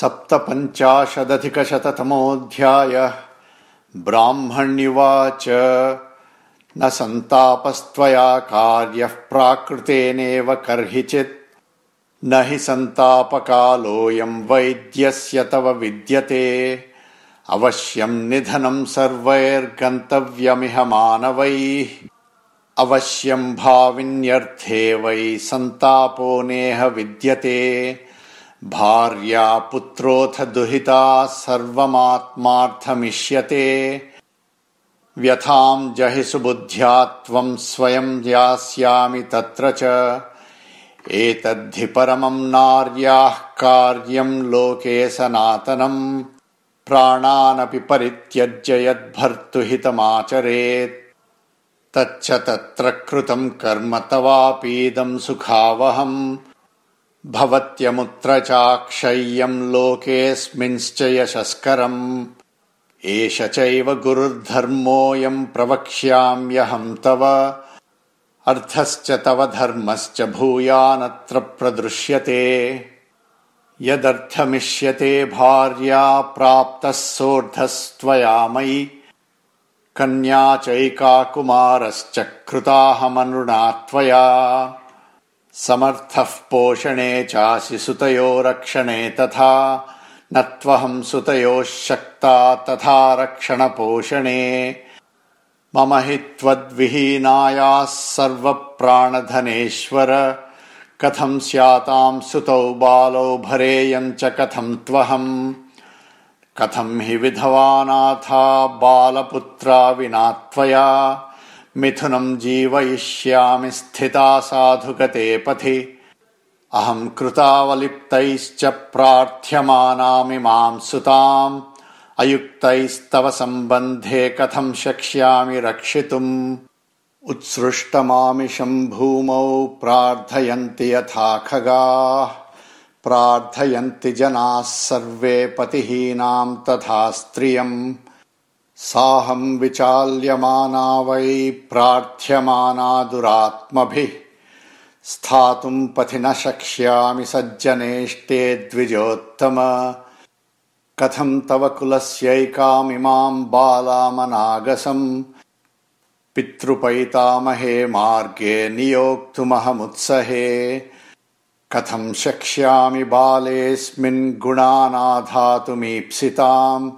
सप्तपञ्चाशदधिकशततमोऽध्याय। ब्राह्मण्युवाच न सन्तापस्त्वया कार्यः प्राकृतेनेव कर्हिचित्। न हि सन्तापकालोऽयम् वैद्यस्य तव विद्यते। अवश्यम् निधनम् सर्वैर्गन्तव्यमिह मानवैः। अवश्यम् भाविन्यर्थे वै सन्तापो नेह विद्यते भार्या पुत्रोऽथ दुहिता सर्वमात्मार्थमिष्यते। व्यथाम् जहि सुबुद्ध्या त्वम् स्वयम् यास्यामि तत्र च। एतद्धि परमम् नार्याः कार्यम् लोके सनातनम्। प्राणानपि परित्यज्य यद्भर्तुहितमाचरेत्। तच्च तत्र कृतम् कर्म तवापीदम् सुखावहम् भवत्यमुत्र चाक्षय्यम् लोकेऽस्मिंश्च यशस्करम् एष चैव गुरुर्धर्मोऽयम् प्रवक्ष्याम्यहम् तव। अर्थश्च तव धर्मश्च भूयानत्र प्रदृश्यते। यदर्थमिष्यते भार्या प्राप्तः सोऽर्धस्त्वया मयि। कन्या चैका कुमारश्च कृताहमनृणा त्वया समर्थः पोषणे चासि सुतयो रक्षणे तथा न त्वहम् सुतयोः शक्ता तथा रक्षणपोषणे। मम हि त्वद्विहीनायाः सर्वप्राणधनेश्वर कथम् स्याताम् सुतौ बालौ भरेयम् च कथम् त्वहम्। कथम् हि विधवानाथा बालपुत्रा विना त्वया मिथुनम् जीवयिष्यामि स्थिता साधुगते पथि। अहम् कृतावलिप्तैश्च प्रार्थ्यमानामिमाम् सुताम्। अयुक्तैस्तव सम्बन्धे कथम् शक्ष्यामि रक्षितुम्। उत्सृष्टमामिषम् भूमौ प्रार्थयन्ति यथा खगाः। प्रार्थयन्ति जनाः सर्वे पतिहीनाम् तथा स्त्रियम् साहम् विचाल्यमाना वै प्रार्थ्यमाना दुरात्मभिः स्थातुम् पथि न शक्ष्यामि सज्जनेष्टे द्विजोत्तम। कथम् तव कुलस्यैकामिमाम् बालामनागसम् पितृपैतामहे मार्गे नियोक्तुमहमुत्सहे। कथम् शक्ष्यामि बालेऽस्मिन् गुणानाधातुमीप्सिताम्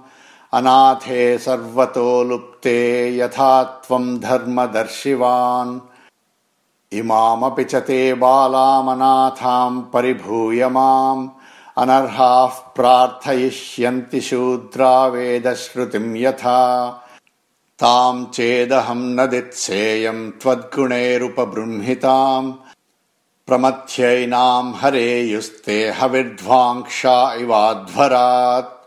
अनाथे सर्वतो लुप्ते यथा त्वम् धर्मदर्शिवान्। इमामपि च ते बालामनाथाम् परिभूय माम्। अनर्हाः प्रार्थयिष्यन्ति शूद्रा वेदश्रुतिम् यथा। ताम् चेदहम् न दित्सेयम् त्वद्गुणैरुपबृंहिताम्। प्रमथ्यैनाम् हरेयुस्ते हविर्ध्वाङ्क्षा इवाध्वरात्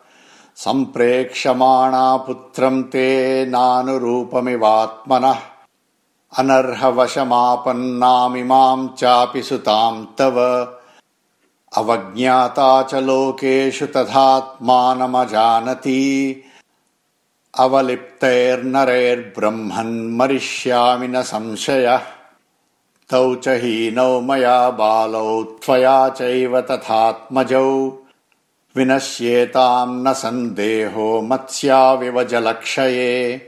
सम्प्रेक्षमाणा पुत्रम् ते नानुरूपमिवात्मनः। अनर्हवशमापन्नामिमाम् चापि सुताम् तव। अवज्ञाता च लोकेषु तथात्मानमजानती। अवलिप्तैर्नरैर्ब्रह्मन् मरिष्यामि न संशयः। तौ च हीनौ मया बालौ त्वया चैव तथात्मजौ विनश्येताम् न सन्देहो मत्स्याविव जलक्षये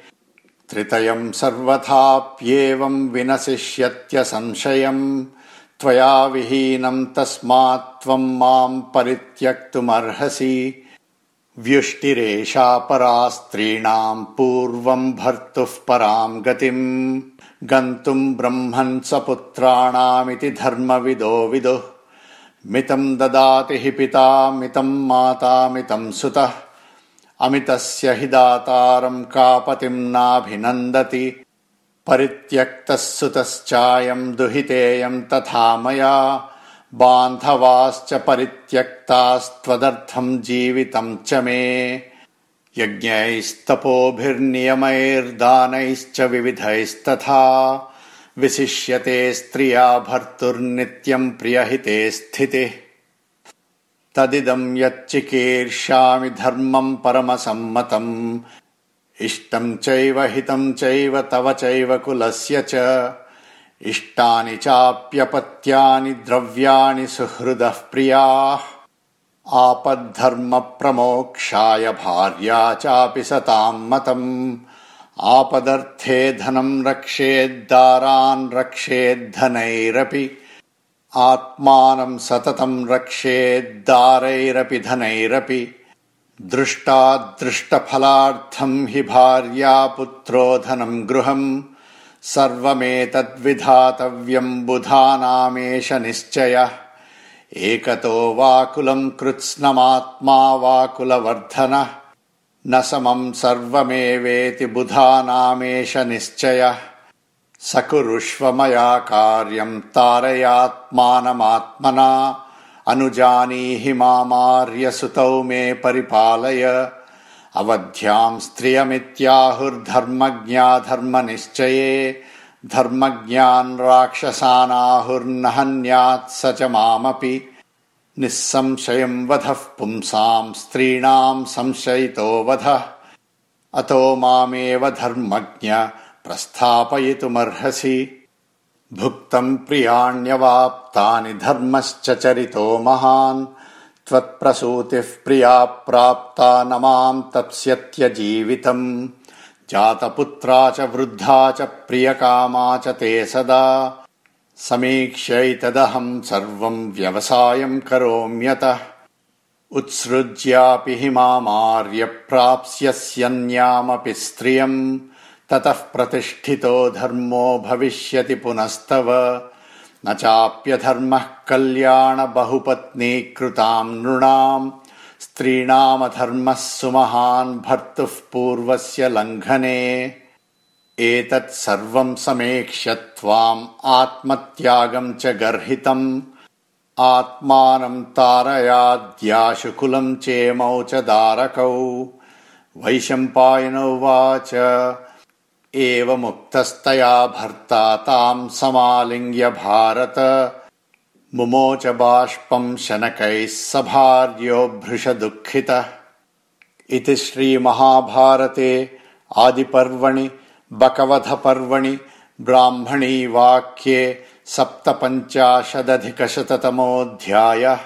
त्रितयम् सर्वथाप्येवम् विनशिष्यत्यसंशयम् त्वया विहीनम् तस्मात् त्वम् माम् परित्यक्तुमर्हसि। व्युष्टिरेषा परा स्त्रीणाम् पूर्वम् भर्तुः पराम् गतिम् गन्तुम् ब्रह्मन् सपुत्राणामिति धर्मविदो विदुः मितम् ददाति हि पिता मितम् माता मितम् सुतः। अमितस्य हि दातारम् कापतिम् नाभिनन्दति। परित्यक्तः सुतश्चायम् दुहितेयम् तथा मया। बान्धवाश्च परित्यक्तास्त्वदर्थम् जीवितम् च मे। यज्ञैस्तपोभिर्नियमैर्दानैश्च विविधैस्तथा विशिष्यते स्त्रिया भर्तुर्नित्यम् प्रियहिते स्थितिः। तदिदम् यच्चिकीर्ष्यामि धर्मम् परमसम्मतम्। इष्टम् चैव हितम् चैव तव चैव कुलस्य च। इष्टानि चाप्यपत्यानि द्रव्याणि सुहृदः प्रियाः। आपद्धर्मप्रमोक्षाय भार्या चापि सताम् मतम् आपदर्थे धनम् रक्षेद्दारान् रक्षेद्धनैरपि आत्मानम् सततम् रक्षेद्दारैरपि धनैरपि दृष्टादृष्टफलार्थम् हि भार्या पुत्रो धनम् गृहम् सर्वमेतद्विधातव्यम् बुधानामेष निश्चयः। एकतो वाकुलम् कृत्स्नमात्मा वाकुलवर्धनः न समम् सर्वमेवेति बुधानामेष निश्चयः। स कुरुष्व मया कार्यम् तारयात्मानमात्मना। अनुजानीहि मामार्यसुतौ मे परिपालय। अवध्याम् स्त्रियमित्याहुर्धर्मज्ञा धर्मनिश्चये धर्मज्ञान् राक्षसानाहुर्न हन्यात् स च मामपि निःसंशयम् वधः पुंसाम् स्त्रीणाम् संशयितो वधः। अतो मामेव धर्मज्ञ प्रस्थापयितुमर्हसि। भुक्तम् प्रियाण्यवाप्तानि धर्मश्च चरितो महान्। त्वत्प्रसूतिः प्रिया प्राप्ता न माम् तप्स्यत्यजीवितम् जातपुत्रा च वृद्धा च प्रियकामा च ते सदा समीक्ष्यैतदहम् सर्वम् व्यवसायम् करोम्यतः। उत्सृज्यापि हि मामार्यप्राप्स्यन्यामपि स्त्रियम् ततः प्रतिष्ठितो धर्मो भविष्यति पुनस्तव। न चाप्यधर्मः कल्याण बहुपत्नीकृताम् नृणाम् स्त्रीणामधर्मः सुमहान् भर्तुः पूर्वस्य लङ्घने एतत् सर्वम् समेक्ष्य त्वाम् आत्मत्यागम् च गर्हितम्। आत्मानम् तारयाद्याशु कुलम् चेमौ च दारकौ। वैशम्पायनौ वाच। एवमुक्तस्तया भर्ता ताम् समालिङ्ग्य भारत। मुमोच बाष्पम् शनकैः सभार्यो भृशदुःखितः। इति श्रीमहाभारते आदिपर्वणि बकवधपर्वणि ब्राह्मणी वाक्ये सप्तपञ्चाशदधिकशततमोऽध्यायः